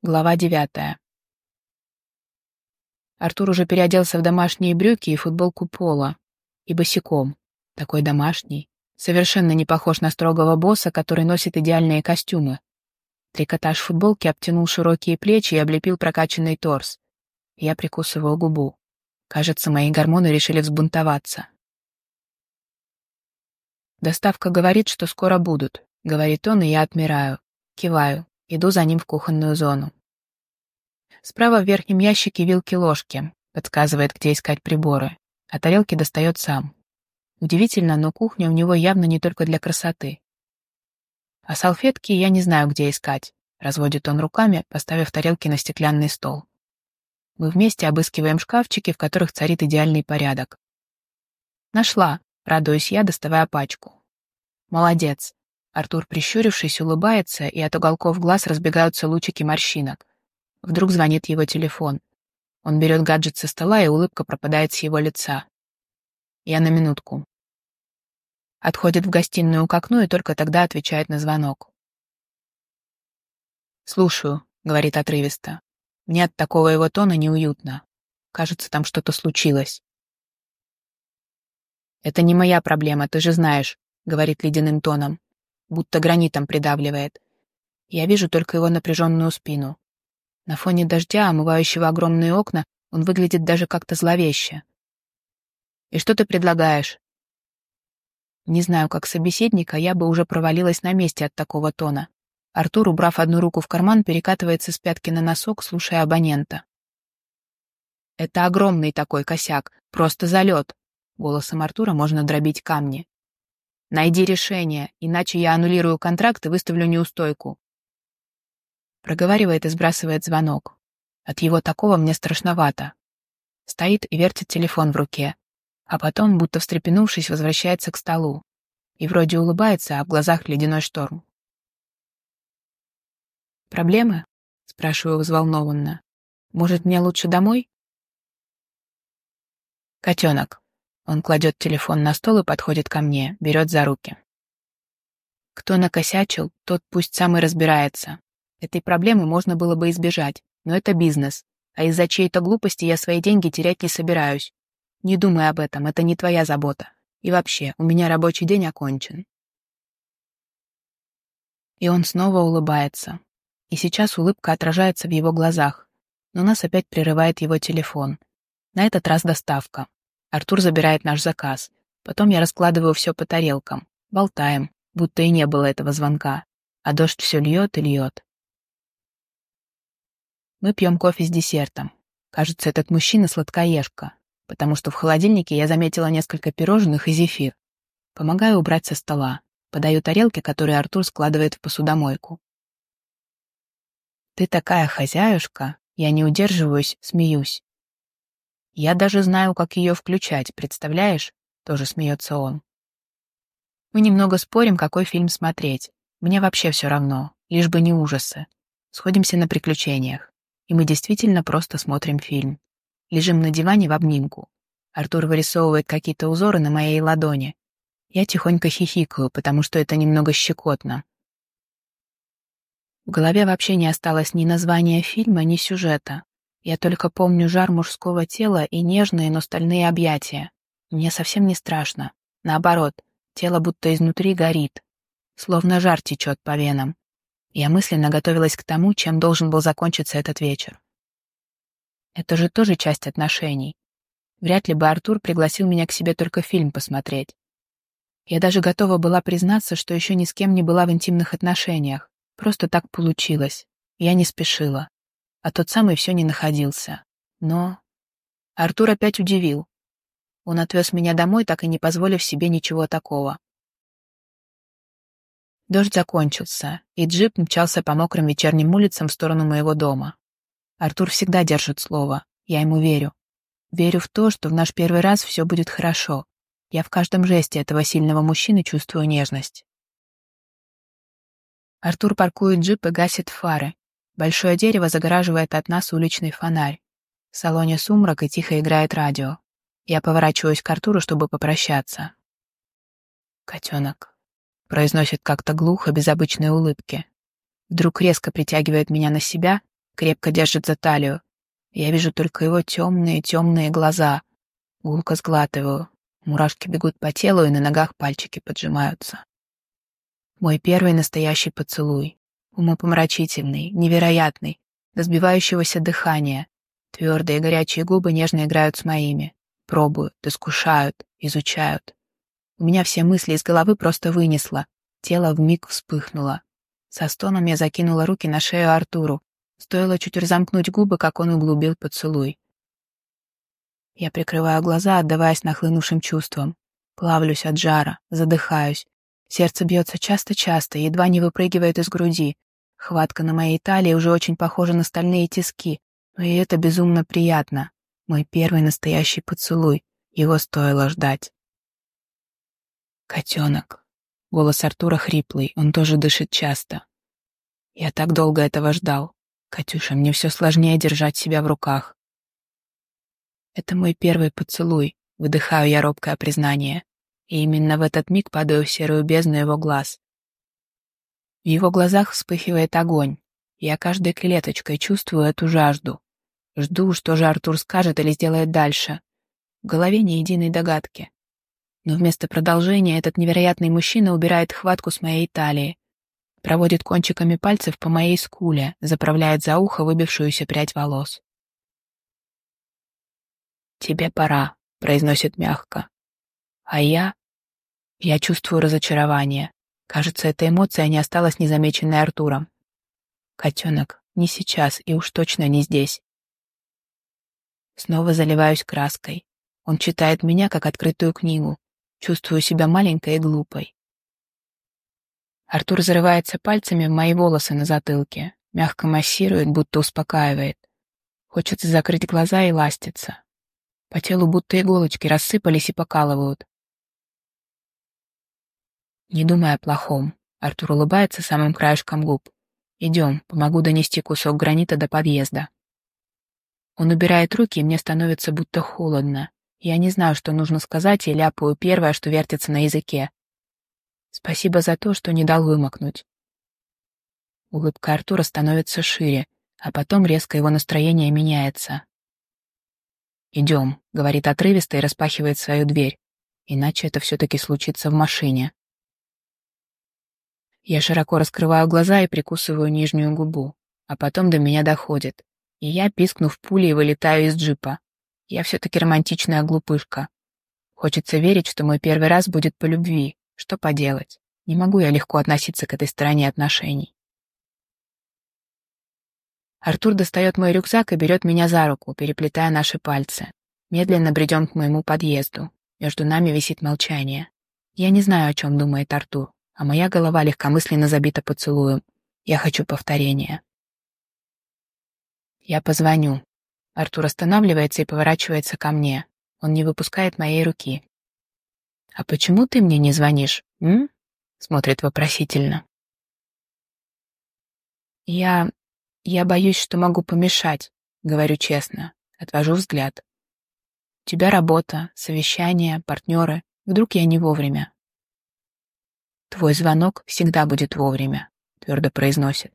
Глава девятая. Артур уже переоделся в домашние брюки и футболку пола. И босиком. Такой домашний. Совершенно не похож на строгого босса, который носит идеальные костюмы. Трикотаж футболки обтянул широкие плечи и облепил прокачанный торс. Я прикусывал губу. Кажется, мои гормоны решили взбунтоваться. Доставка говорит, что скоро будут. Говорит он, и я отмираю. Киваю. Иду за ним в кухонную зону. Справа в верхнем ящике вилки-ложки. Подсказывает, где искать приборы. А тарелки достает сам. Удивительно, но кухня у него явно не только для красоты. А салфетки я не знаю, где искать. Разводит он руками, поставив тарелки на стеклянный стол. Мы вместе обыскиваем шкафчики, в которых царит идеальный порядок. Нашла, радуюсь я, доставая пачку. Молодец. Артур, прищурившись, улыбается, и от уголков глаз разбегаются лучики морщинок. Вдруг звонит его телефон. Он берет гаджет со стола, и улыбка пропадает с его лица. Я на минутку. Отходит в гостиную к окну и только тогда отвечает на звонок. «Слушаю», — говорит отрывисто. «Мне от такого его тона неуютно. Кажется, там что-то случилось». «Это не моя проблема, ты же знаешь», — говорит ледяным тоном будто гранитом придавливает. Я вижу только его напряженную спину. На фоне дождя, омывающего огромные окна, он выглядит даже как-то зловеще. «И что ты предлагаешь?» Не знаю, как собеседника, я бы уже провалилась на месте от такого тона. Артур, убрав одну руку в карман, перекатывается с пятки на носок, слушая абонента. «Это огромный такой косяк, просто залет!» Голосом Артура можно дробить камни. Найди решение, иначе я аннулирую контракт и выставлю неустойку. Проговаривает и сбрасывает звонок. От его такого мне страшновато. Стоит и вертит телефон в руке, а потом, будто встрепенувшись, возвращается к столу. И вроде улыбается, а в глазах ледяной шторм. «Проблемы?» — спрашиваю взволнованно. «Может, мне лучше домой?» «Котенок, он кладет телефон на стол и подходит ко мне, берет за руки. Кто накосячил, тот пусть сам и разбирается. Этой проблемы можно было бы избежать, но это бизнес, а из-за чьей-то глупости я свои деньги терять не собираюсь. Не думай об этом, это не твоя забота. И вообще, у меня рабочий день окончен. И он снова улыбается. И сейчас улыбка отражается в его глазах. Но нас опять прерывает его телефон. На этот раз доставка. Артур забирает наш заказ. Потом я раскладываю все по тарелкам. Болтаем, будто и не было этого звонка. А дождь все льет и льет. Мы пьем кофе с десертом. Кажется, этот мужчина сладкоежка, потому что в холодильнике я заметила несколько пирожных и зефир. Помогаю убрать со стола. Подаю тарелки, которые Артур складывает в посудомойку. «Ты такая хозяюшка!» Я не удерживаюсь, смеюсь. Я даже знаю, как ее включать, представляешь? Тоже смеется он. Мы немного спорим, какой фильм смотреть. Мне вообще все равно, лишь бы не ужасы. Сходимся на приключениях. И мы действительно просто смотрим фильм. Лежим на диване в обнимку. Артур вырисовывает какие-то узоры на моей ладони. Я тихонько хихикаю, потому что это немного щекотно. В голове вообще не осталось ни названия фильма, ни сюжета. Я только помню жар мужского тела и нежные, но стальные объятия. Мне совсем не страшно. Наоборот, тело будто изнутри горит. Словно жар течет по венам. Я мысленно готовилась к тому, чем должен был закончиться этот вечер. Это же тоже часть отношений. Вряд ли бы Артур пригласил меня к себе только фильм посмотреть. Я даже готова была признаться, что еще ни с кем не была в интимных отношениях. Просто так получилось. Я не спешила а тот самый все не находился. Но... Артур опять удивил. Он отвез меня домой, так и не позволив себе ничего такого. Дождь закончился, и джип мчался по мокрым вечерним улицам в сторону моего дома. Артур всегда держит слово, я ему верю. Верю в то, что в наш первый раз все будет хорошо. Я в каждом жесте этого сильного мужчины чувствую нежность. Артур паркует джип и гасит фары, Большое дерево загораживает от нас уличный фонарь. В салоне сумрак и тихо играет радио. Я поворачиваюсь к Артуру, чтобы попрощаться. «Котенок», — произносит как-то глухо, без обычной улыбки. Вдруг резко притягивает меня на себя, крепко держит за талию. Я вижу только его темные-темные глаза. Гулко сглатываю. Мурашки бегут по телу, и на ногах пальчики поджимаются. Мой первый настоящий поцелуй. Умопомрачительный, невероятный, до сбивающегося дыхания. Твердые горячие губы нежно играют с моими. Пробуют, искушают, изучают. У меня все мысли из головы просто вынесло. Тело вмиг вспыхнуло. Со стоном я закинула руки на шею Артуру. Стоило чуть разомкнуть губы, как он углубил поцелуй. Я прикрываю глаза, отдаваясь нахлынувшим чувствам. Плавлюсь от жара, задыхаюсь. Сердце бьется часто-часто, едва не выпрыгивает из груди. Хватка на моей талии уже очень похожа на стальные тиски, но и это безумно приятно. Мой первый настоящий поцелуй. Его стоило ждать. «Котенок». Голос Артура хриплый, он тоже дышит часто. Я так долго этого ждал. Катюша, мне все сложнее держать себя в руках. Это мой первый поцелуй, выдыхаю я робкое признание. И именно в этот миг падаю в серую бездну его глаз. В его глазах вспыхивает огонь. Я каждой клеточкой чувствую эту жажду. Жду, что же Артур скажет или сделает дальше. В голове ни единой догадки. Но вместо продолжения этот невероятный мужчина убирает хватку с моей талии, проводит кончиками пальцев по моей скуле, заправляет за ухо выбившуюся прядь волос. «Тебе пора», — произносит мягко. А я... Я чувствую разочарование. Кажется, эта эмоция не осталась незамеченной Артуром. Котенок, не сейчас и уж точно не здесь. Снова заливаюсь краской. Он читает меня, как открытую книгу. Чувствую себя маленькой и глупой. Артур зарывается пальцами в мои волосы на затылке, мягко массирует, будто успокаивает. Хочется закрыть глаза и ластиться. По телу будто иголочки рассыпались и покалывают. Не думай о плохом. Артур улыбается самым краешком губ. Идем, помогу донести кусок гранита до подъезда. Он убирает руки, и мне становится будто холодно. Я не знаю, что нужно сказать, и ляпаю первое, что вертится на языке. Спасибо за то, что не дал вымокнуть. Улыбка Артура становится шире, а потом резко его настроение меняется. «Идем», — говорит отрывисто и распахивает свою дверь. «Иначе это все-таки случится в машине». Я широко раскрываю глаза и прикусываю нижнюю губу, а потом до меня доходит, и я, пискнув пулей, вылетаю из джипа. Я все-таки романтичная глупышка. Хочется верить, что мой первый раз будет по любви. Что поделать? Не могу я легко относиться к этой стороне отношений. Артур достает мой рюкзак и берет меня за руку, переплетая наши пальцы. Медленно бредем к моему подъезду. Между нами висит молчание. Я не знаю, о чем думает Артур, а моя голова легкомысленно забита поцелуем. Я хочу повторения. Я позвоню. Артур останавливается и поворачивается ко мне. Он не выпускает моей руки. «А почему ты мне не звонишь, м?» Смотрит вопросительно. Я «Я боюсь, что могу помешать», — говорю честно. Отвожу взгляд. «У тебя работа, совещания, партнеры. Вдруг я не вовремя?» «Твой звонок всегда будет вовремя», — твердо произносит.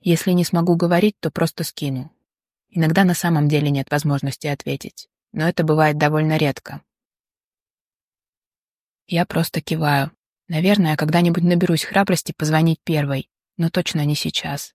«Если не смогу говорить, то просто скину. Иногда на самом деле нет возможности ответить, но это бывает довольно редко». Я просто киваю. Наверное, когда-нибудь наберусь храбрости позвонить первой, но точно не сейчас.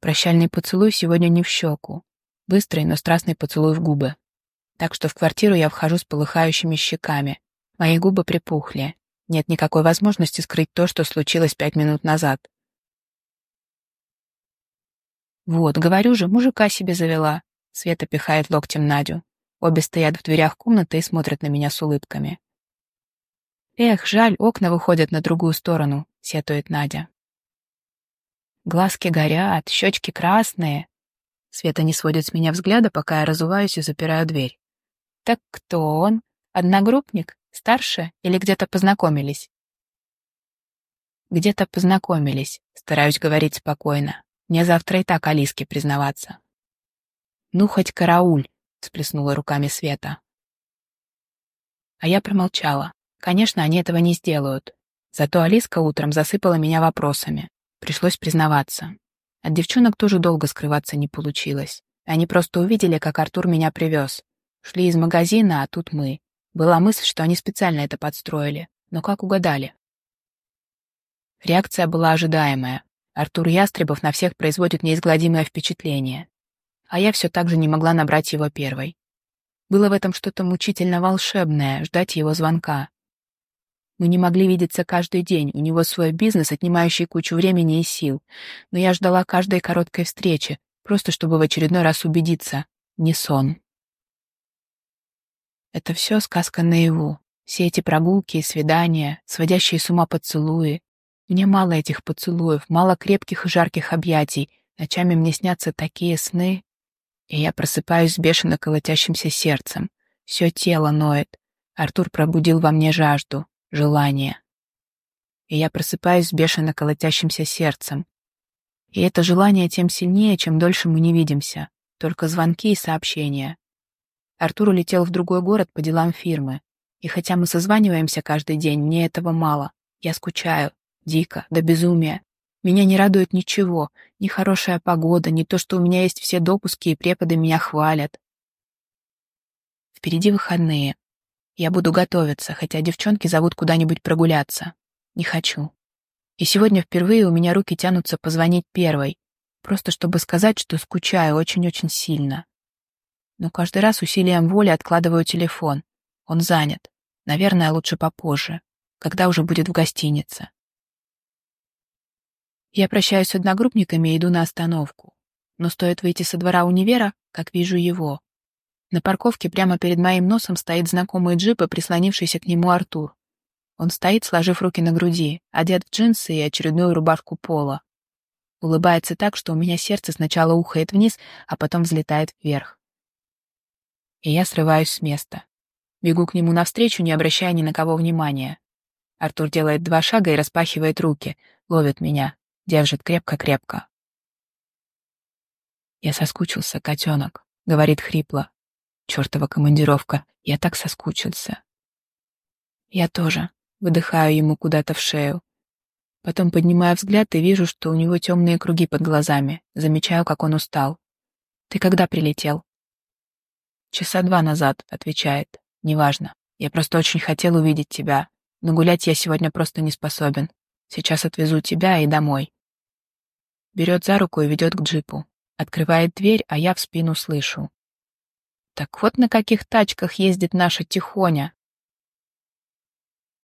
Прощальный поцелуй сегодня не в щеку. Быстрый, но страстный поцелуй в губы. Так что в квартиру я вхожу с полыхающими щеками. Мои губы припухли. Нет никакой возможности скрыть то, что случилось пять минут назад. «Вот, говорю же, мужика себе завела», — Света пихает локтем Надю. Обе стоят в дверях комнаты и смотрят на меня с улыбками. «Эх, жаль, окна выходят на другую сторону», — сетует Надя. Глазки горят, щечки красные. Света не сводит с меня взгляда, пока я разуваюсь и запираю дверь. Так кто он? Одногруппник? Старше? Или где-то познакомились? Где-то познакомились, стараюсь говорить спокойно. Мне завтра и так Алиске признаваться. Ну, хоть карауль, сплеснула руками Света. А я промолчала. Конечно, они этого не сделают. Зато Алиска утром засыпала меня вопросами. Пришлось признаваться. От девчонок тоже долго скрываться не получилось. Они просто увидели, как Артур меня привез. Шли из магазина, а тут мы. Была мысль, что они специально это подстроили. Но как угадали? Реакция была ожидаемая. Артур Ястребов на всех производит неизгладимое впечатление. А я все так же не могла набрать его первой. Было в этом что-то мучительно волшебное, ждать его звонка. Мы не могли видеться каждый день, у него свой бизнес, отнимающий кучу времени и сил. Но я ждала каждой короткой встречи, просто чтобы в очередной раз убедиться. Не сон. Это все сказка наяву. Все эти прогулки и свидания, сводящие с ума поцелуи. Мне мало этих поцелуев, мало крепких и жарких объятий. Ночами мне снятся такие сны. И я просыпаюсь с бешено колотящимся сердцем. Все тело ноет. Артур пробудил во мне жажду желание. И я просыпаюсь с бешено колотящимся сердцем. И это желание тем сильнее, чем дольше мы не видимся. Только звонки и сообщения. Артур улетел в другой город по делам фирмы. И хотя мы созваниваемся каждый день, мне этого мало. Я скучаю. Дико, до безумия. Меня не радует ничего. Ни хорошая погода, ни то, что у меня есть все допуски и преподы меня хвалят. Впереди выходные. Я буду готовиться, хотя девчонки зовут куда-нибудь прогуляться. Не хочу. И сегодня впервые у меня руки тянутся позвонить первой, просто чтобы сказать, что скучаю очень-очень сильно. Но каждый раз усилием воли откладываю телефон. Он занят. Наверное, лучше попозже, когда уже будет в гостинице. Я прощаюсь с одногруппниками и иду на остановку. Но стоит выйти со двора универа, как вижу его. На парковке прямо перед моим носом стоит знакомый джип и прислонившийся к нему Артур. Он стоит, сложив руки на груди, одет в джинсы и очередную рубашку пола. Улыбается так, что у меня сердце сначала ухает вниз, а потом взлетает вверх. И я срываюсь с места. Бегу к нему навстречу, не обращая ни на кого внимания. Артур делает два шага и распахивает руки, ловит меня, держит крепко-крепко. «Я соскучился, котенок», — говорит хрипло. Чёртова командировка. Я так соскучился. Я тоже. Выдыхаю ему куда-то в шею. Потом поднимаю взгляд и вижу, что у него темные круги под глазами. Замечаю, как он устал. «Ты когда прилетел?» «Часа два назад», — отвечает. «Неважно. Я просто очень хотел увидеть тебя. Но гулять я сегодня просто не способен. Сейчас отвезу тебя и домой». Берет за руку и ведет к джипу. Открывает дверь, а я в спину слышу. Так вот на каких тачках ездит наша Тихоня.